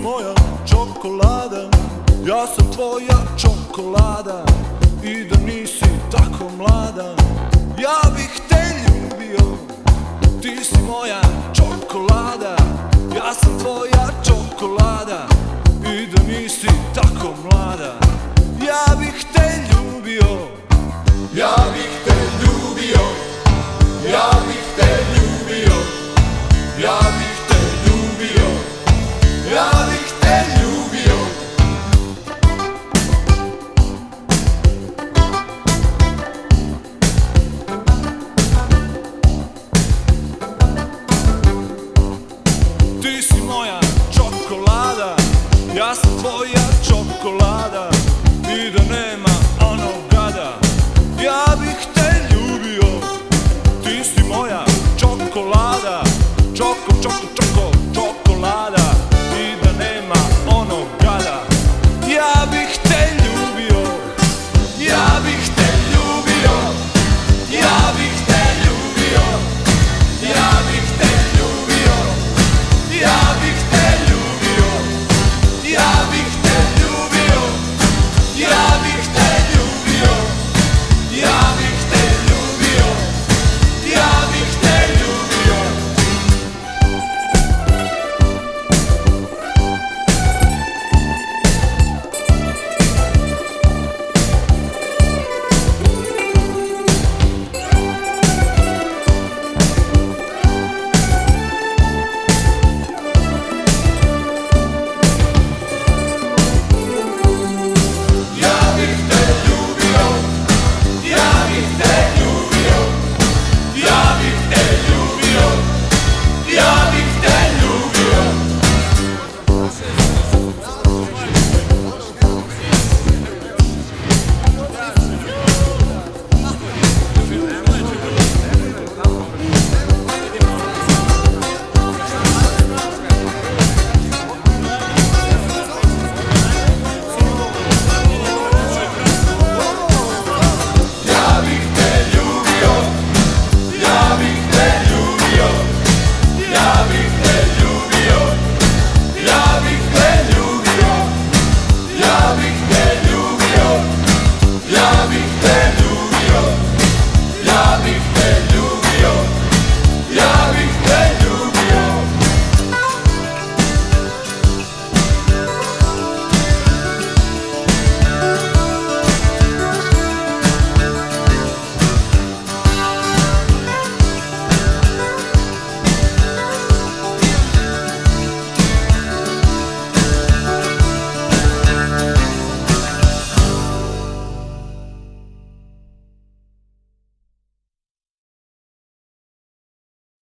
Moja čokolada Ja sam tvoja čokolada I da nisi tako mlada. Ja bih te ljubio Ti si moja čokolada. Ja sam tvoja Gas tvoja čokolada.